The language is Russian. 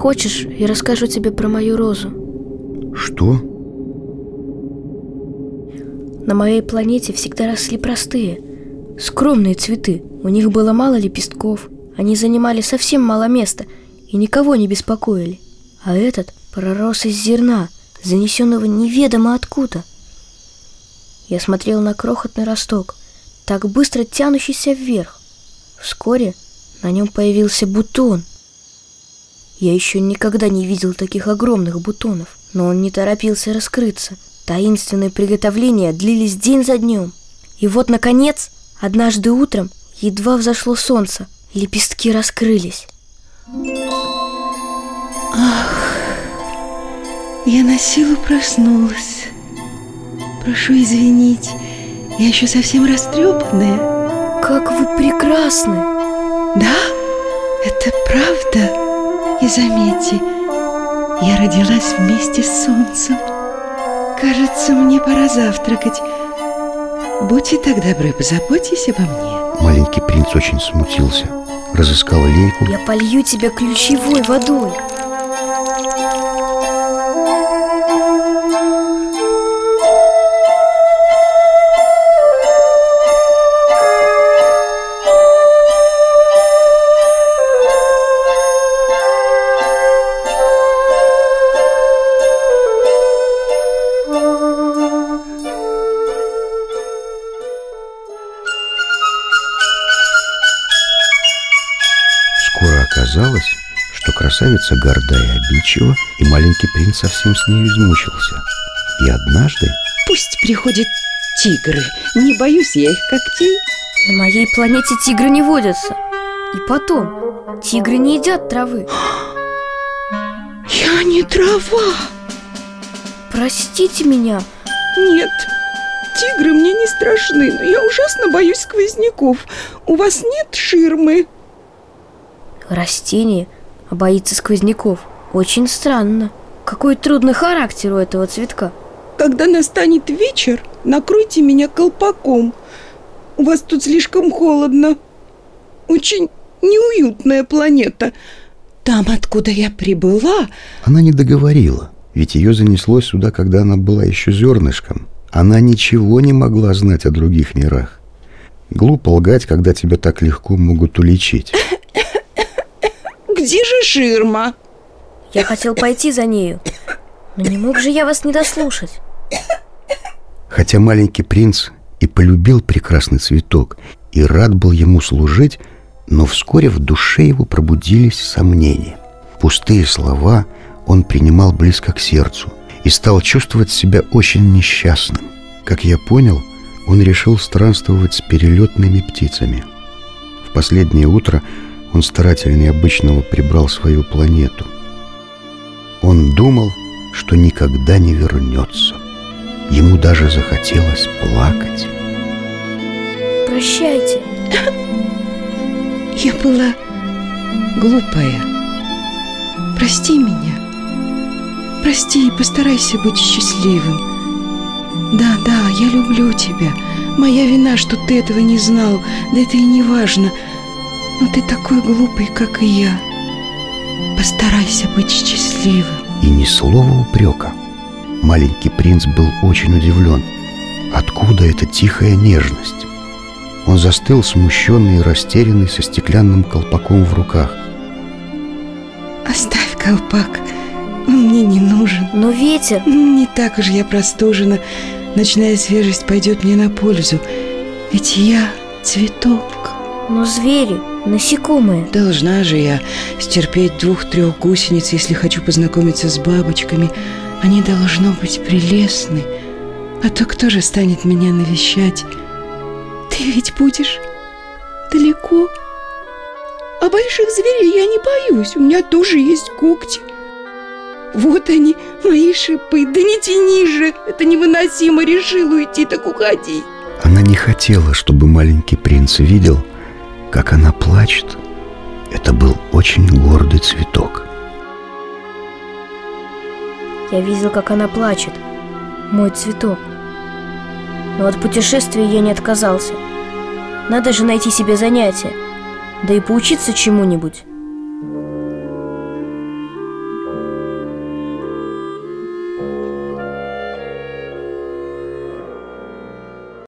Хочешь, я расскажу тебе про мою розу? Что? На моей планете всегда росли простые, скромные цветы. У них было мало лепестков, они занимали совсем мало места и никого не беспокоили. А этот пророс из зерна, занесенного неведомо откуда. Я смотрел на крохотный росток, так быстро тянущийся вверх. Вскоре на нем появился бутон. Я еще никогда не видел таких огромных бутонов, но он не торопился раскрыться. Таинственные приготовления длились день за днем. И вот, наконец, однажды утром, едва взошло солнце, лепестки раскрылись. Ах, я на силу проснулась. Прошу извинить, я еще совсем растрепанная. Как вы прекрасны! Да, это правда. Заметьте, я родилась вместе с солнцем. Кажется, мне пора завтракать. Будьте так добры, позаботьтесь обо мне. Маленький принц очень смутился. Разыскал лейку. Я полью тебя ключевой водой. Красавица горда и обидчива, и маленький принц совсем с ней измучился. И однажды Пусть приходят тигры. Не боюсь я их когтей. На моей планете тигры не водятся. И потом, тигры не едят травы. Я не трава. Простите меня, Нет, тигры мне не страшны, но я ужасно боюсь сквозняков. У вас нет ширмы? растение, а боится сквозняков. Очень странно. Какой трудный характер у этого цветка. Когда настанет вечер, накройте меня колпаком. У вас тут слишком холодно. Очень неуютная планета. Там, откуда я прибыла, она не договорила, ведь ее занесло сюда, когда она была еще зернышком. Она ничего не могла знать о других мирах. Глупо лгать, когда тебя так легко могут уличить. Где же ширма? Я хотел пойти за нею, но не мог же я вас не дослушать. Хотя маленький принц и полюбил прекрасный цветок, и рад был ему служить, но вскоре в душе его пробудились сомнения. Пустые слова он принимал близко к сердцу и стал чувствовать себя очень несчастным. Как я понял, он решил странствовать с перелетными птицами. В последнее утро он старательнее обычного прибрал свою планету. Он думал, что никогда не вернется. Ему даже захотелось плакать. Прощайте. Я была глупая. Прости меня. Прости и постарайся быть счастливым. Да, да, я люблю тебя. Моя вина, что ты этого не знал. Да это и не важно. Но ты такой глупый, как и я. Постарайся быть счастливым. И ни слова упрека. Маленький принц был очень удивлен. Откуда эта тихая нежность? Он застыл смущенный и растерянный со стеклянным колпаком в руках. Оставь колпак, он мне не нужен. Но ветер... Не так уж я простужена. Ночная свежесть пойдет мне на пользу. Ведь я цветок. Но звери, насекомые Должна же я стерпеть двух-трех гусениц, если хочу познакомиться с бабочками. Они должно быть прелестны. А то кто же станет меня навещать? Ты ведь будешь далеко. А больших зверей я не боюсь. У меня тоже есть когти. Вот они, мои шипы. Да не тяни же. Это невыносимо. Решил уйти, так уходи. Она не хотела, чтобы маленький принц видел, как она плачет. Это был очень гордый цветок. Я видел, как она плачет. Мой цветок. Но от путешествия я не отказался. Надо же найти себе занятие. Да и поучиться чему-нибудь.